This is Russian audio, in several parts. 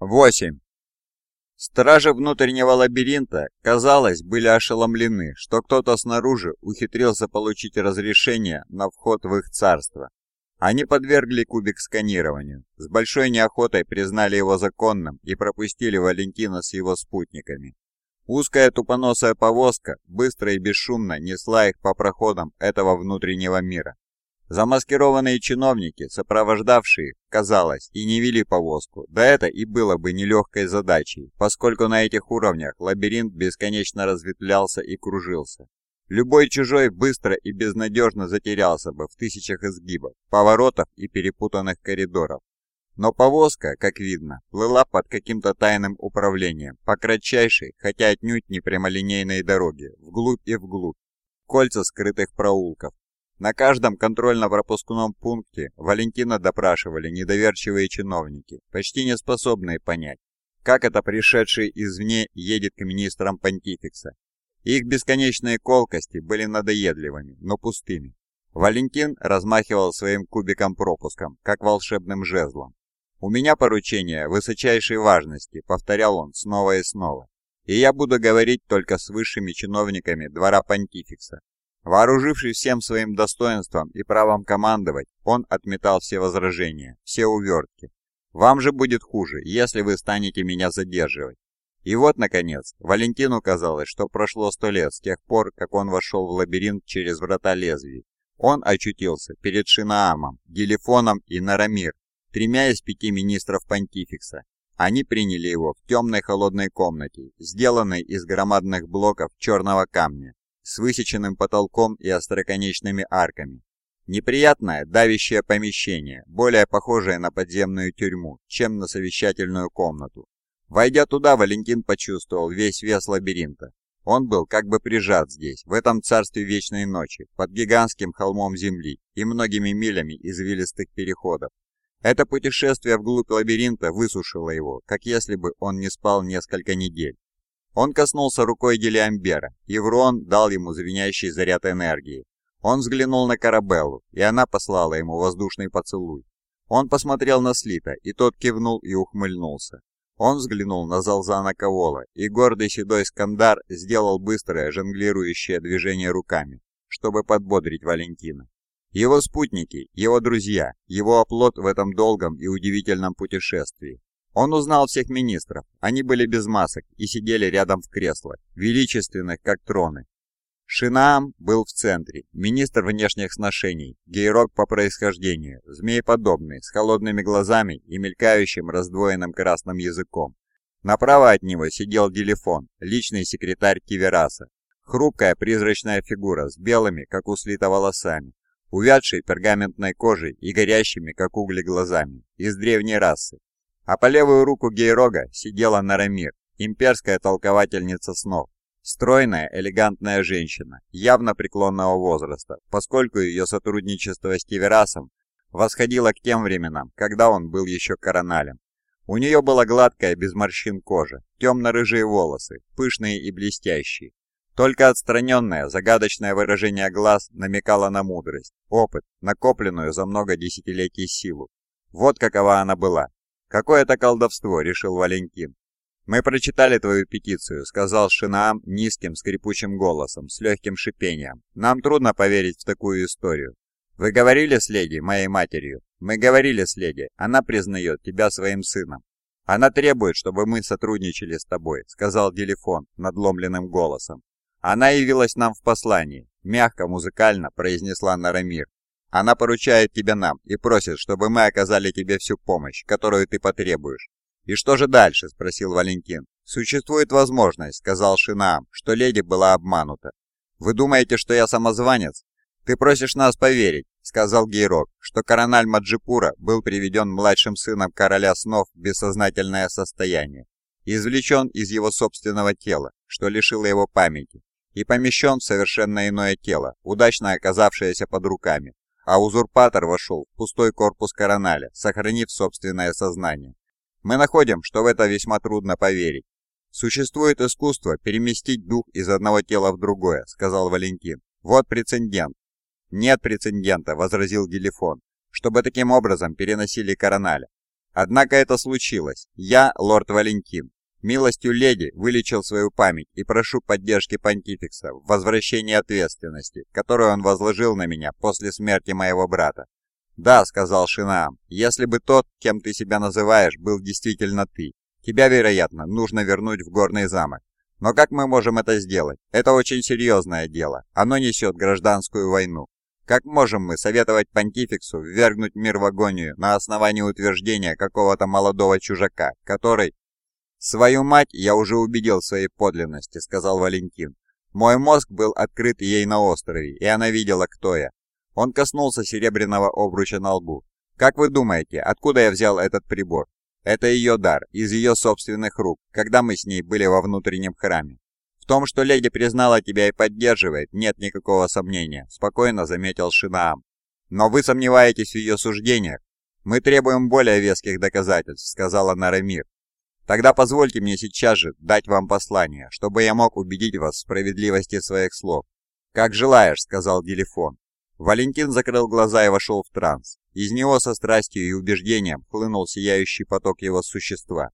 8. Стражи внутреннего лабиринта, казалось, были ошеломлены, что кто-то снаружи ухитрился получить разрешение на вход в их царство. Они подвергли кубик сканированию, с большой неохотой признали его законным и пропустили Валентина с его спутниками. Узкая тупоносая повозка быстро и бесшумно несла их по проходам этого внутреннего мира. Замаскированные чиновники, сопровождавшие, казалось, и не вели повозку, да это и было бы нелегкой задачей, поскольку на этих уровнях лабиринт бесконечно разветвлялся и кружился. Любой чужой быстро и безнадежно затерялся бы в тысячах изгибов, поворотов и перепутанных коридоров. Но повозка, как видно, плыла под каким-то тайным управлением, по кратчайшей, хотя отнюдь не прямолинейной дороге, вглубь и вглубь, кольца скрытых проулков, на каждом контрольно-пропускном пункте Валентина допрашивали недоверчивые чиновники, почти не способные понять, как это пришедший извне едет к министрам понтификса. Их бесконечные колкости были надоедливыми, но пустыми. Валентин размахивал своим кубиком-пропуском, как волшебным жезлом. «У меня поручение высочайшей важности», — повторял он снова и снова. «И я буду говорить только с высшими чиновниками двора понтификса, Вооружившись всем своим достоинством и правом командовать, он отметал все возражения, все увертки. «Вам же будет хуже, если вы станете меня задерживать». И вот, наконец, Валентину казалось, что прошло сто лет с тех пор, как он вошел в лабиринт через врата лезвий. Он очутился перед Шинаамом, Гелифоном и Нарамир, тремя из пяти министров понтификса. Они приняли его в темной холодной комнате, сделанной из громадных блоков черного камня, с высеченным потолком и остроконечными арками. Неприятное, давящее помещение, более похожее на подземную тюрьму, чем на совещательную комнату. Войдя туда, Валентин почувствовал весь вес лабиринта. Он был как бы прижат здесь, в этом царстве вечной ночи, под гигантским холмом земли и многими милями извилистых переходов. Это путешествие вглубь лабиринта высушило его, как если бы он не спал несколько недель. Он коснулся рукой Гелиамбера, и Врон дал ему звенящий заряд энергии. Он взглянул на Карабеллу, и она послала ему воздушный поцелуй. Он посмотрел на Слита, и тот кивнул и ухмыльнулся. Он взглянул на Залзана Кавола, и гордый седой Скандар сделал быстрое жонглирующее движение руками, чтобы подбодрить Валентина. Его спутники, его друзья, его оплот в этом долгом и удивительном путешествии. Он узнал всех министров, они были без масок и сидели рядом в креслах, величественных, как троны. Шинаам был в центре, министр внешних сношений, гейрок по происхождению, змееподобный, с холодными глазами и мелькающим раздвоенным красным языком. Направо от него сидел Делефон, личный секретарь Кивераса, хрупкая призрачная фигура с белыми, как у слита волосами, увядшей пергаментной кожей и горящими, как угли, глазами, из древней расы, а по левую руку Гейрога сидела Нарамир, имперская толковательница снов. Стройная, элегантная женщина, явно преклонного возраста, поскольку ее сотрудничество с Тиверасом восходило к тем временам, когда он был еще короналем. У нее была гладкая, без морщин кожа, темно-рыжие волосы, пышные и блестящие. Только отстраненное, загадочное выражение глаз намекало на мудрость, опыт, накопленную за много десятилетий силу. Вот какова она была, «Какое это колдовство», — решил Валентин. «Мы прочитали твою петицию», — сказал Шинаам низким скрипучим голосом, с легким шипением. «Нам трудно поверить в такую историю. Вы говорили с леди, моей матерью?» «Мы говорили с леди. Она признает тебя своим сыном. Она требует, чтобы мы сотрудничали с тобой», — сказал Делефон надломленным голосом. «Она явилась нам в послании», — мягко, музыкально произнесла Нарамир. Она поручает тебя нам и просит, чтобы мы оказали тебе всю помощь, которую ты потребуешь. «И что же дальше?» – спросил Валентин. «Существует возможность», – сказал Шинаам, – «что леди была обманута». «Вы думаете, что я самозванец?» «Ты просишь нас поверить», – сказал Гейрок, что корональ Маджипура был приведен младшим сыном короля снов в бессознательное состояние, извлечен из его собственного тела, что лишило его памяти, и помещен в совершенно иное тело, удачно оказавшееся под руками, а узурпатор вошел в пустой корпус короналя, сохранив собственное сознание. Мы находим, что в это весьма трудно поверить. «Существует искусство переместить дух из одного тела в другое», — сказал Валентин. «Вот прецедент». «Нет прецедента», — возразил Гелифон, «чтобы таким образом переносили короналя. Однако это случилось. Я, лорд Валентин, милостью леди вылечил свою память и прошу поддержки понтификса в возвращении ответственности, которую он возложил на меня после смерти моего брата. «Да», — сказал Шинаам, — «если бы тот, кем ты себя называешь, был действительно ты, тебя, вероятно, нужно вернуть в горный замок. Но как мы можем это сделать? Это очень серьезное дело. Оно несет гражданскую войну. Как можем мы советовать понтификсу ввергнуть мир в агонию на основании утверждения какого-то молодого чужака, который... «Свою мать я уже убедил в своей подлинности», — сказал Валентин. «Мой мозг был открыт ей на острове, и она видела, кто я. Он коснулся серебряного обруча на лбу. «Как вы думаете, откуда я взял этот прибор?» «Это ее дар, из ее собственных рук, когда мы с ней были во внутреннем храме. В том, что леди признала тебя и поддерживает, нет никакого сомнения», — спокойно заметил Шинаам. «Но вы сомневаетесь в ее суждениях? Мы требуем более веских доказательств», — сказала Нарамир. «Тогда позвольте мне сейчас же дать вам послание, чтобы я мог убедить вас в справедливости своих слов». «Как желаешь», — сказал Делефон. Валентин закрыл глаза и вошел в транс. Из него со страстью и убеждением хлынул сияющий поток его существа.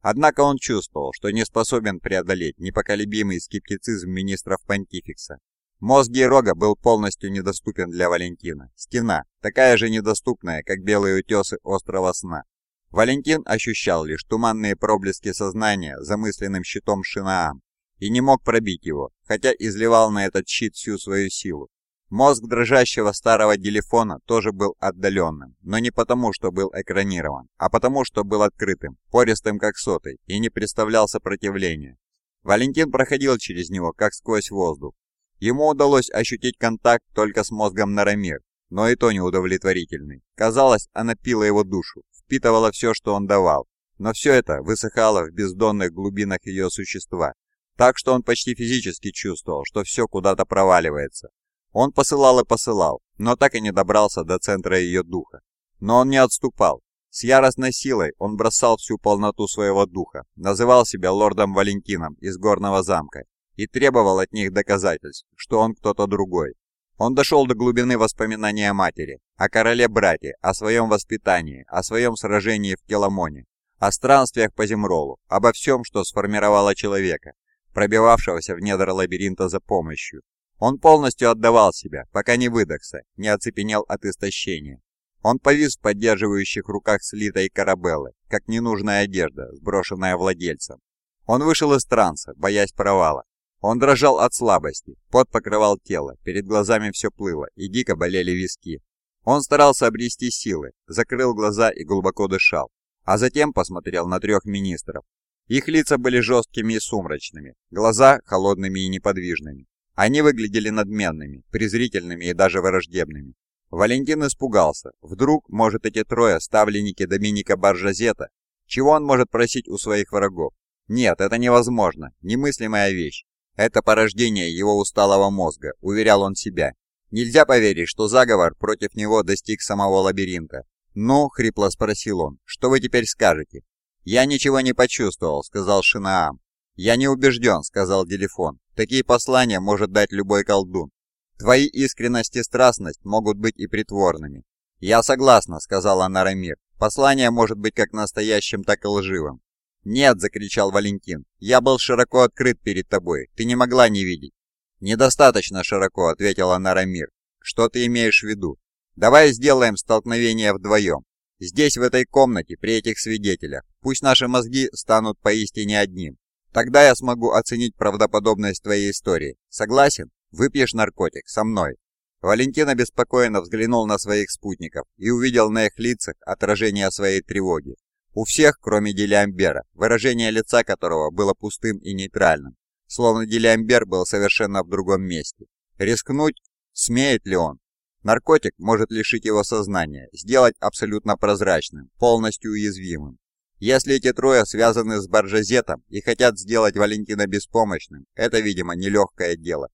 Однако он чувствовал, что не способен преодолеть непоколебимый скептицизм министров понтификса. Мозг Герога был полностью недоступен для Валентина. Стена, такая же недоступная, как белые утесы острова сна. Валентин ощущал лишь туманные проблески сознания замысленным щитом Шинаам и не мог пробить его, хотя изливал на этот щит всю свою силу. Мозг дрожащего старого телефона тоже был отдаленным, но не потому, что был экранирован, а потому, что был открытым, пористым как сотый, и не представлял сопротивления. Валентин проходил через него, как сквозь воздух. Ему удалось ощутить контакт только с мозгом Нарамир, но и то неудовлетворительный. Казалось, она пила его душу, впитывала все, что он давал, но все это высыхало в бездонных глубинах ее существа, так что он почти физически чувствовал, что все куда-то проваливается, он посылал и посылал, но так и не добрался до центра ее духа. Но он не отступал. С яростной силой он бросал всю полноту своего духа, называл себя лордом Валентином из горного замка и требовал от них доказательств, что он кто-то другой. Он дошел до глубины воспоминаний о матери, о короле-брате, о своем воспитании, о своем сражении в Келамоне, о странствиях по Земролу, обо всем, что сформировало человека, пробивавшегося в недра лабиринта за помощью, он полностью отдавал себя, пока не выдохся, не оцепенел от истощения. Он повис в поддерживающих руках слитой корабеллы, как ненужная одежда, сброшенная владельцем. Он вышел из транса, боясь провала. Он дрожал от слабости, пот покрывал тело, перед глазами все плыло, и дико болели виски. Он старался обрести силы, закрыл глаза и глубоко дышал, а затем посмотрел на трех министров. Их лица были жесткими и сумрачными, глаза холодными и неподвижными. Они выглядели надменными, презрительными и даже враждебными. Валентин испугался. Вдруг, может, эти трое ставленники Доминика Баржазета? Чего он может просить у своих врагов? Нет, это невозможно, немыслимая вещь. Это порождение его усталого мозга, уверял он себя. Нельзя поверить, что заговор против него достиг самого лабиринта. «Ну?» — хрипло спросил он. «Что вы теперь скажете?» «Я ничего не почувствовал», — сказал Шинаам. «Я не убежден», — сказал Делефон. «Такие послания может дать любой колдун. Твои искренность и страстность могут быть и притворными». «Я согласна», — сказала Нарамир. «Послание может быть как настоящим, так и лживым». «Нет», — закричал Валентин. «Я был широко открыт перед тобой. Ты не могла не видеть». «Недостаточно широко», — ответила Нарамир. «Что ты имеешь в виду?» «Давай сделаем столкновение вдвоем. Здесь, в этой комнате, при этих свидетелях. Пусть наши мозги станут поистине одним. Тогда я смогу оценить правдоподобность твоей истории. Согласен? Выпьешь наркотик со мной». Валентин обеспокоенно взглянул на своих спутников и увидел на их лицах отражение своей тревоги. У всех, кроме Делиамбера, выражение лица которого было пустым и нейтральным, словно Делиамбер был совершенно в другом месте. Рискнуть? Смеет ли он? Наркотик может лишить его сознания, сделать абсолютно прозрачным, полностью уязвимым. Если эти трое связаны с Баржазетом и хотят сделать Валентина беспомощным, это, видимо, нелегкое дело.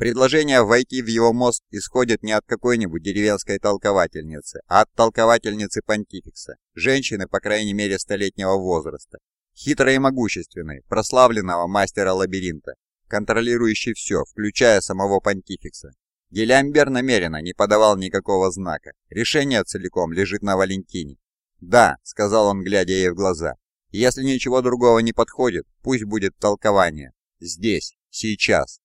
Предложение войти в его мозг исходит не от какой-нибудь деревенской толковательницы, а от толковательницы понтификса, женщины, по крайней мере, столетнего возраста, хитрой и могущественной, прославленного мастера лабиринта, контролирующей все, включая самого понтификса. Гелиамбер намеренно не подавал никакого знака. Решение целиком лежит на Валентине. «Да», — сказал он, глядя ей в глаза. «Если ничего другого не подходит, пусть будет толкование. Здесь, сейчас».